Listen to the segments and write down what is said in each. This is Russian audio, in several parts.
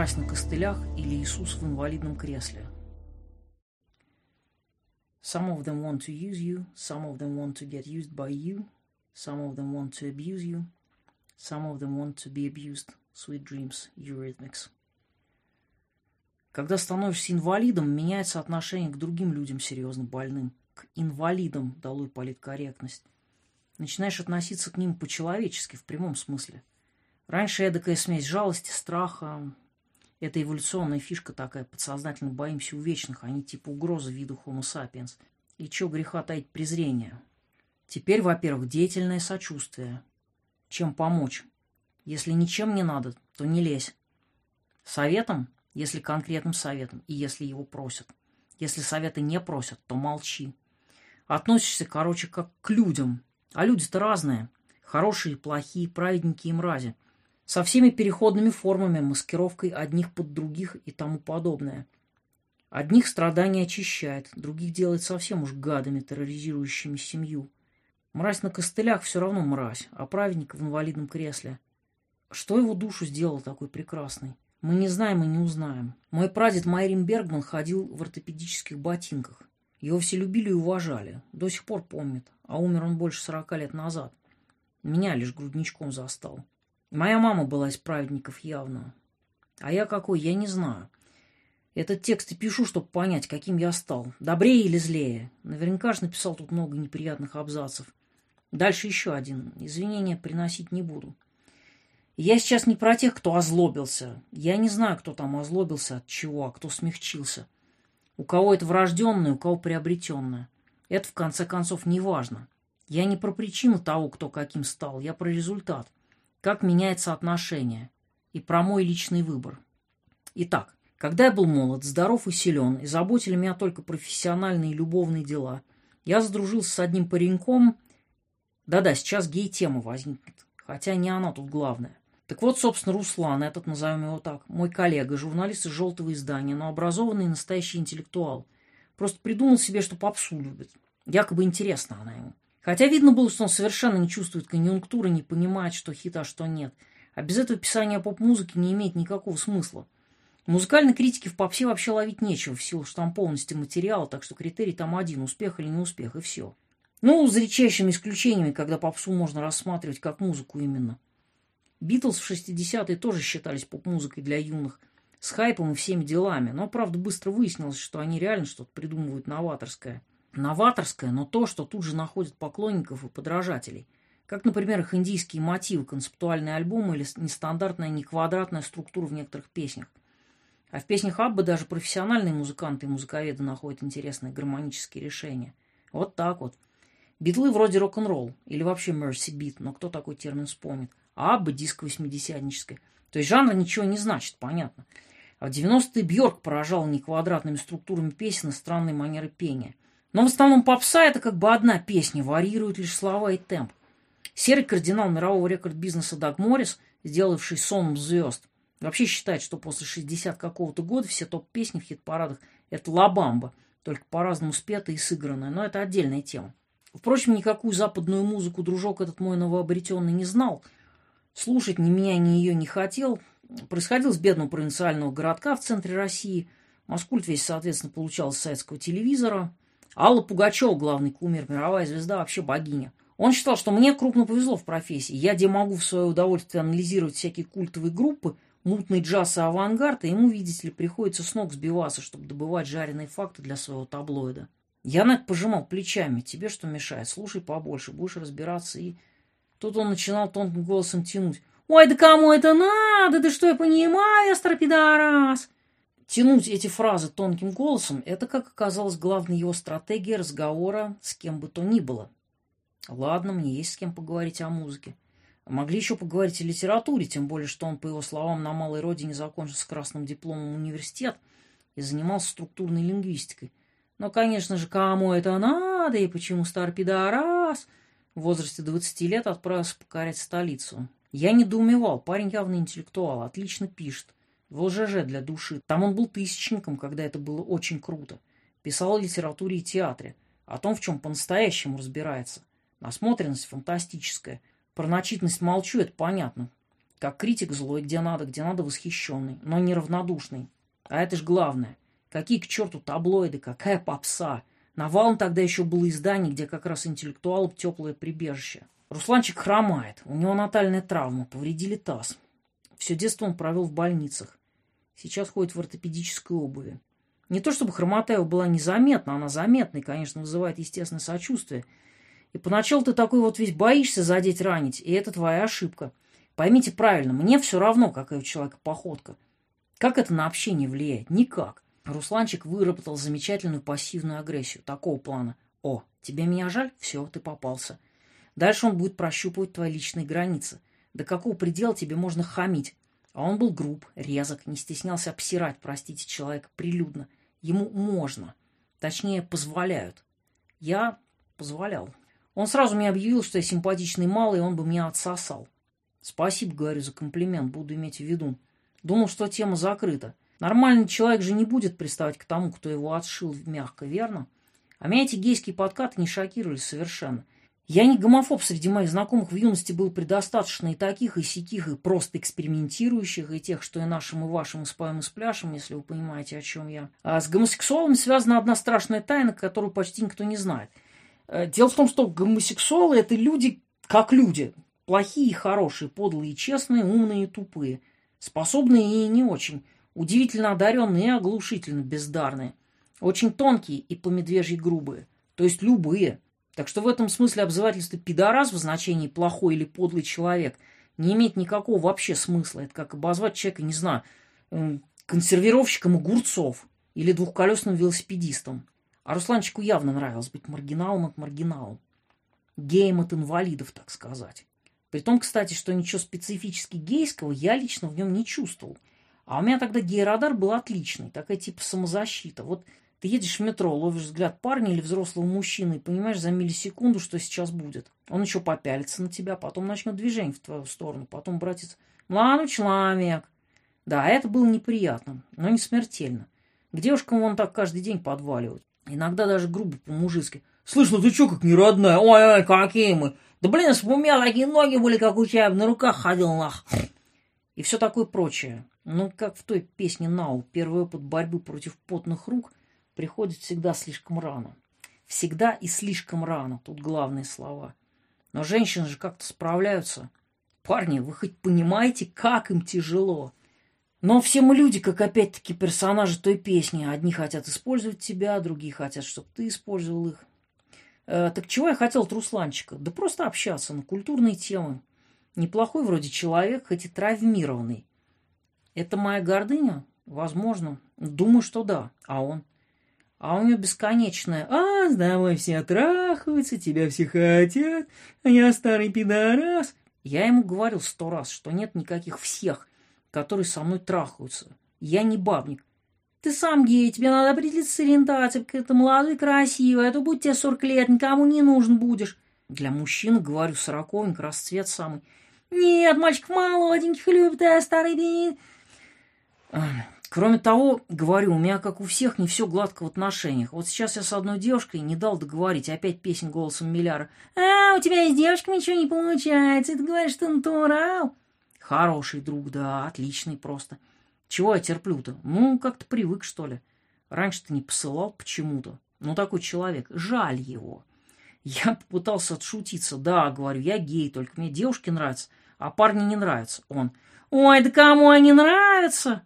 Мразь на костылях или Иисус в инвалидном кресле. Some of them want to use you, some of them want to get used by you, some of them want to abuse you, some of them want to be abused. Sweet dreams, Eurythmics. Когда становишься инвалидом, меняется отношение к другим людям серьезно больным. К инвалидам, долой политкорректность. Начинаешь относиться к ним по-человечески, в прямом смысле. Раньше эдакая смесь жалости, страха. Это эволюционная фишка такая, подсознательно боимся увечных, они типа угрозы виду Homo sapiens. И чё греха таить презрение. Теперь, во-первых, деятельное сочувствие. Чем помочь? Если ничем не надо, то не лезь. Советом если конкретным советом и если его просят. Если советы не просят, то молчи. Относишься, короче, как к людям. А люди-то разные. Хорошие, плохие, праведники и мрази. Со всеми переходными формами, маскировкой одних под других и тому подобное. Одних страдания очищает, других делает совсем уж гадами, терроризирующими семью. Мразь на костылях все равно мразь, а праведник в инвалидном кресле. Что его душу сделал такой прекрасной? Мы не знаем и не узнаем. Мой прадед Майрин Бергман ходил в ортопедических ботинках. Его все любили и уважали. До сих пор помнят. А умер он больше сорока лет назад. Меня лишь грудничком застал. Моя мама была из праведников явно. А я какой, я не знаю. Этот текст и пишу, чтобы понять, каким я стал. Добрее или злее. Наверняка же написал тут много неприятных абзацев. Дальше еще один. Извинения приносить не буду. Я сейчас не про тех, кто озлобился. Я не знаю, кто там озлобился от чего, а кто смягчился. У кого это врожденное, у кого приобретенное. Это, в конце концов, не важно. Я не про причину того, кто каким стал, я про результат. Как меняется отношение. И про мой личный выбор. Итак, когда я был молод, здоров и силен, и заботили меня только профессиональные и любовные дела, я задружился с одним пареньком. Да-да, сейчас гей-тема возникнет. Хотя не она тут главная. Так вот, собственно, Руслан, этот назовем его так, мой коллега, журналист из «Желтого издания», но образованный настоящий интеллектуал. Просто придумал себе, что попсу любит. Якобы интересно она ему. Хотя видно было, что он совершенно не чувствует конъюнктуры, не понимает, что хит, а что нет. А без этого писание поп-музыки не имеет никакого смысла. Музыкальной критики в попсе вообще ловить нечего, в силу штампованности материала, так что критерий там один – успех или не успех, и все. Ну, за редчайшими исключениями, когда попсу можно рассматривать как музыку именно – Битлз в 60-е тоже считались поп-музыкой для юных, с хайпом и всеми делами, но, правда, быстро выяснилось, что они реально что-то придумывают новаторское. Новаторское, но то, что тут же находит поклонников и подражателей. Как, например, их индийские мотивы, концептуальные альбомы или нестандартная, неквадратная структура в некоторых песнях. А в песнях Аббы даже профессиональные музыканты и музыковеды находят интересные гармонические решения. Вот так вот. Битлы вроде рок-н-ролл или вообще Mercy Beat, но кто такой термин вспомнит а Абба диско восьмидесятническая. То есть жанр ничего не значит, понятно. А в 90-е Бьорк поражал не квадратными структурами песен и странной манеры пения. Но в основном попса это как бы одна песня, варьирует лишь слова и темп. Серый кардинал мирового рекорд-бизнеса Даг Моррис, сделавший сон звезд, вообще считает, что после 60 какого-то года все топ-песни в хит-парадах – это лабамба, только по-разному спетая и сыгранная, но это отдельная тема. Впрочем, никакую западную музыку дружок этот мой новообретенный не знал – Слушать ни меня, ни ее не хотел. Происходил с бедного провинциального городка в центре России. Маскульт весь, соответственно, получал с советского телевизора. Алла Пугачева, главный кумир, мировая звезда, вообще богиня. Он считал, что мне крупно повезло в профессии. Я где могу в свое удовольствие анализировать всякие культовые группы, мутный джаз и авангард, а ему, видите ли, приходится с ног сбиваться, чтобы добывать жареные факты для своего таблоида. Я это пожимал плечами. Тебе что мешает? Слушай побольше, будешь разбираться и Тут он начинал тонким голосом тянуть. «Ой, да кому это надо? Да что я понимаю, астропидарас!» Тянуть эти фразы тонким голосом – это, как оказалось, главная его стратегия разговора с кем бы то ни было. Ладно, мне есть с кем поговорить о музыке. Могли еще поговорить о литературе, тем более, что он, по его словам, на малой родине закончил с красным дипломом университет и занимался структурной лингвистикой. Но, конечно же, кому это надо и почему стар пидорас – в возрасте 20 лет отправился покорять столицу. Я недоумевал, парень явно интеллектуал, отлично пишет. В ЛЖЖ для души. Там он был тысячником, когда это было очень круто. Писал о литературе и театре, о том, в чем по-настоящему разбирается. Насмотренность фантастическая. Про начитанность молчу, это понятно. Как критик злой, где надо, где надо восхищенный, но неравнодушный. А это ж главное. Какие к черту таблоиды, какая попса. Навалом тогда еще было издание, где как раз интеллектуалов теплое прибежище. Русланчик хромает, у него натальная травма, повредили таз. Все детство он провел в больницах. Сейчас ходит в ортопедической обуви. Не то чтобы хромота его была незаметна, она заметна и, конечно, вызывает естественное сочувствие. И поначалу ты такой вот весь боишься задеть, ранить, и это твоя ошибка. Поймите правильно, мне все равно, какая у человека походка. Как это на общение влияет? Никак. Русланчик выработал замечательную пассивную агрессию такого плана. О, тебе меня жаль? Все, ты попался. Дальше он будет прощупывать твои личные границы. До какого предела тебе можно хамить? А он был груб, резок, не стеснялся обсирать, простите, человека прилюдно. Ему можно. Точнее, позволяют. Я позволял. Он сразу мне объявил, что я симпатичный малый, и он бы меня отсосал. Спасибо, говорю, за комплимент, буду иметь в виду. Думал, что тема закрыта. Нормальный человек же не будет приставать к тому, кто его отшил мягко, верно? А меня эти гейские подкаты не шокировали совершенно. Я не гомофоб, среди моих знакомых в юности был предостаточно и таких, и сяких, и просто экспериментирующих, и тех, что и нашим, и вашим, и спаем, и спляшем, если вы понимаете, о чем я. А с гомосексуалами связана одна страшная тайна, которую почти никто не знает. Э, дело в том, что гомосексуалы – это люди как люди. Плохие и хорошие, подлые и честные, умные и тупые. Способные и не очень. Удивительно одаренные и оглушительно бездарные. Очень тонкие и по медвежьи грубые. То есть любые – так что в этом смысле обзывательство «пидорас» в значении «плохой» или «подлый человек» не имеет никакого вообще смысла. Это как обозвать человека, не знаю, эм, консервировщиком огурцов или двухколесным велосипедистом. А Русланчику явно нравилось быть маргиналом от маргиналом. Геем от инвалидов, так сказать. При том, кстати, что ничего специфически гейского я лично в нем не чувствовал. А у меня тогда гейрадар был отличный, такая типа самозащита. Вот ты едешь в метро, ловишь взгляд парня или взрослого мужчины и понимаешь за миллисекунду, что сейчас будет. Он еще попялится на тебя, потом начнет движение в твою сторону, потом братец «Ладно, человек». Да, это было неприятно, но не смертельно. К девушкам он так каждый день подваливает. Иногда даже грубо по-мужицки. «Слышь, ну ты чё как не родная? Ой-ой, какие мы! Да блин, с меня такие ноги были, как у тебя, на руках ходил нах!» И все такое прочее. Ну, как в той песне «Нау», первый опыт борьбы против потных рук – приходит всегда слишком рано. Всегда и слишком рано, тут главные слова. Но женщины же как-то справляются. Парни, вы хоть понимаете, как им тяжело? Но все мы люди, как опять-таки персонажи той песни. Одни хотят использовать тебя, другие хотят, чтобы ты использовал их. Э, так чего я хотел от Русланчика? Да просто общаться на культурные темы. Неплохой вроде человек, хоть и травмированный. Это моя гордыня? Возможно. Думаю, что да. А он? А у нее бесконечное «А, с тобой все трахаются, тебя все хотят, а я старый пидорас». Я ему говорил сто раз, что нет никаких всех, которые со мной трахаются. Я не бабник. Ты сам гей, тебе надо определиться с ориентацией, как это молодой, красивый, а то будь тебе 40 лет, никому не нужен будешь. Для мужчин, говорю, сороковник, расцвет самый. Нет, мальчик молоденьких любит, а старый день. Кроме того, говорю, у меня, как у всех, не все гладко в отношениях. Вот сейчас я с одной девушкой не дал договорить, опять песен голосом Милляра. «А, у тебя с девушками ничего не получается, и ты говоришь, что натурал». Хороший друг, да, отличный просто. Чего я терплю-то? Ну, как-то привык, что ли. Раньше ты не посылал почему-то. Ну, такой человек, жаль его. Я попытался отшутиться. Да, говорю, я гей, только мне девушки нравятся, а парни не нравятся. Он, ой, да кому они нравятся?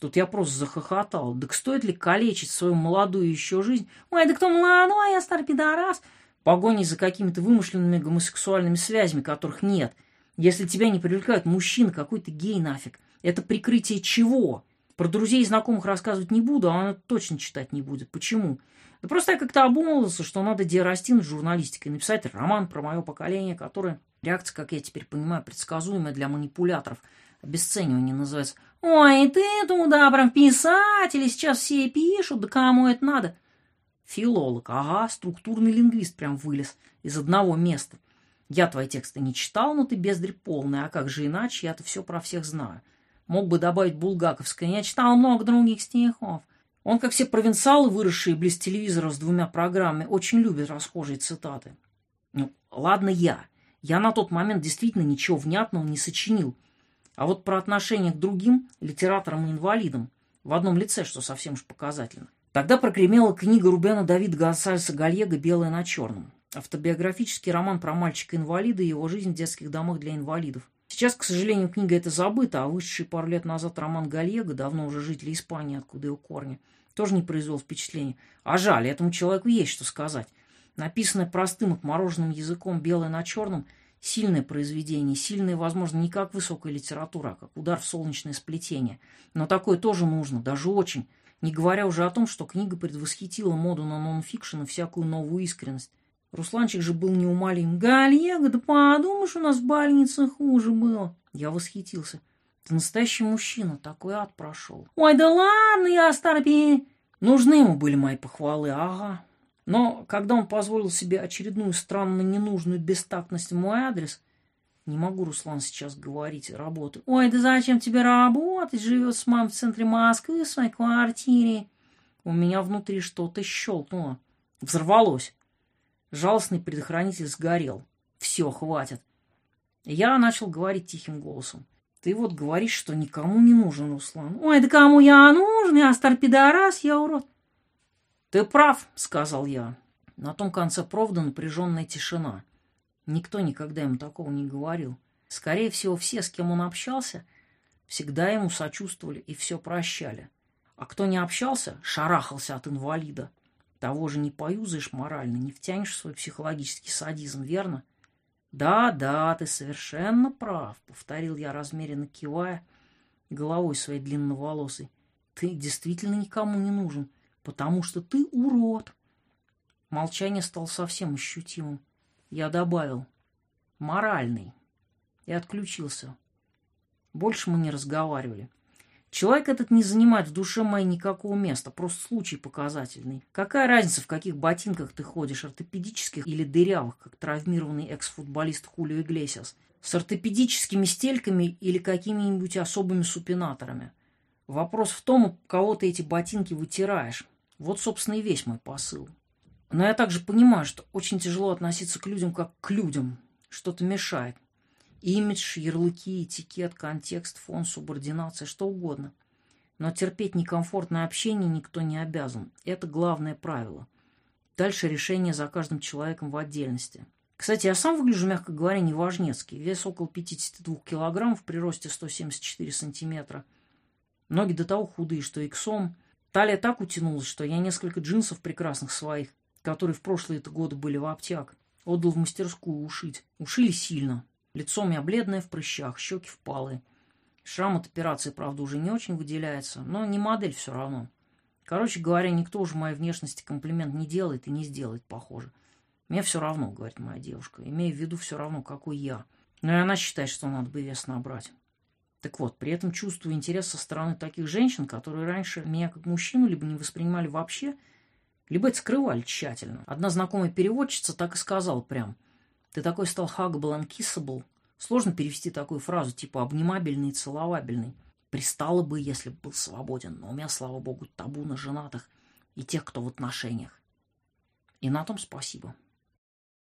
Тут я просто захохотал. Так стоит ли калечить свою молодую еще жизнь? Ой, да кто молодой, я старый пидорас. Погоней за какими-то вымышленными гомосексуальными связями, которых нет. Если тебя не привлекают мужчина, какой ты гей нафиг. Это прикрытие чего? Про друзей и знакомых рассказывать не буду, а она точно читать не будет. Почему? Да просто я как-то обумывался, что надо диарастинуть журналистикой, написать роман про мое поколение, которое, реакция, как я теперь понимаю, предсказуемая для манипуляторов – обесценивание называется. Ой, ты туда прям писатели сейчас все пишут, да кому это надо? Филолог, ага, структурный лингвист прям вылез из одного места. Я твои тексты не читал, но ты бездрь полная, а как же иначе, я-то все про всех знаю. Мог бы добавить булгаковское, я читал много других стихов. Он, как все провинциалы, выросшие близ телевизора с двумя программами, очень любит расхожие цитаты. Ну, ладно я. Я на тот момент действительно ничего внятного не сочинил. А вот про отношение к другим литераторам и инвалидам в одном лице, что совсем уж показательно. Тогда прогремела книга Рубена Давида Гонсальса Гальего «Белое на черном». Автобиографический роман про мальчика-инвалида и его жизнь в детских домах для инвалидов. Сейчас, к сожалению, книга эта забыта, а вышедший пару лет назад роман Гальего, давно уже житель Испании, откуда его корни, тоже не произвел впечатления. А жаль, этому человеку есть что сказать. Написанное простым отмороженным языком «Белое на черном» – сильное произведение, сильное, возможно, не как высокая литература, а как удар в солнечное сплетение. Но такое тоже нужно, даже очень. Не говоря уже о том, что книга предвосхитила моду на нонфикшн и всякую новую искренность. Русланчик же был неумолим. «Гальего, да подумаешь, у нас в больнице хуже было!» Я восхитился. «Ты настоящий мужчина, такой ад прошел!» «Ой, да ладно, я старпи!» Нужны ему были мои похвалы, ага. Но когда он позволил себе очередную странно ненужную бестактность в мой адрес, не могу, Руслан, сейчас говорить работы. Ой, да зачем тебе работать? Живет с мамой в центре Москвы в своей квартире. У меня внутри что-то щелкнуло. Взорвалось. Жалостный предохранитель сгорел. Все, хватит. Я начал говорить тихим голосом. Ты вот говоришь, что никому не нужен, Руслан. Ой, да кому я нужен? Я стар пидорас, я урод. Ты прав, сказал я. На том конце провода напряженная тишина. Никто никогда ему такого не говорил. Скорее всего, все, с кем он общался, всегда ему сочувствовали и все прощали. А кто не общался, шарахался от инвалида. Того же не поюзаешь морально, не втянешь в свой психологический садизм, верно? Да, да, ты совершенно прав, повторил я, размеренно кивая головой своей длинноволосой. Ты действительно никому не нужен, потому что ты урод. Молчание стало совсем ощутимым. Я добавил «моральный» и отключился. Больше мы не разговаривали. Человек этот не занимает в душе моей никакого места, просто случай показательный. Какая разница, в каких ботинках ты ходишь, ортопедических или дырявых, как травмированный экс-футболист Хулио Иглесиас, с ортопедическими стельками или какими-нибудь особыми супинаторами. Вопрос в том, у кого ты эти ботинки вытираешь. Вот, собственно, и весь мой посыл. Но я также понимаю, что очень тяжело относиться к людям как к людям. Что-то мешает. Имидж, ярлыки, этикет, контекст, фон, субординация, что угодно. Но терпеть некомфортное общение никто не обязан. Это главное правило. Дальше решение за каждым человеком в отдельности. Кстати, я сам выгляжу, мягко говоря, неважнецкий. Вес около 52 килограммов при росте 174 сантиметра. Ноги до того худые, что иксом. Талия так утянулась, что я несколько джинсов прекрасных своих которые в прошлые годы были в аптек, отдал в мастерскую ушить. Ушили сильно. Лицо у меня бледное в прыщах, щеки впалые. Шрам от операции, правда, уже не очень выделяется, но не модель все равно. Короче говоря, никто уже моей внешности комплимент не делает и не сделает, похоже. Мне все равно, говорит моя девушка, имея в виду все равно, какой я. Но и она считает, что надо бы вес набрать. Так вот, при этом чувствую интерес со стороны таких женщин, которые раньше меня как мужчину либо не воспринимали вообще, либо это скрывали тщательно. Одна знакомая переводчица так и сказала прям. Ты такой стал huggable and kissable. Сложно перевести такую фразу, типа обнимабельный и целовабельный. Пристало бы, если бы был свободен, но у меня, слава богу, табу на женатых и тех, кто в отношениях. И на том спасибо.